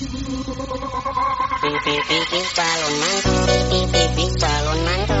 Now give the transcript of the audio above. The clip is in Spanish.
Pipi pipi salonando, pipi pipi salonando.